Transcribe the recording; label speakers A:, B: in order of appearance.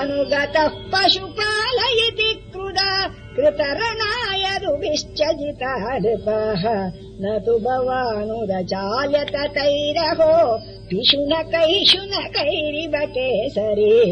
A: अनुगतः पशुपालयति क्रुदा कृदा जितः नृपः न तु भवानुदचालत तैरहो पिशुनकैशुनकैरिव न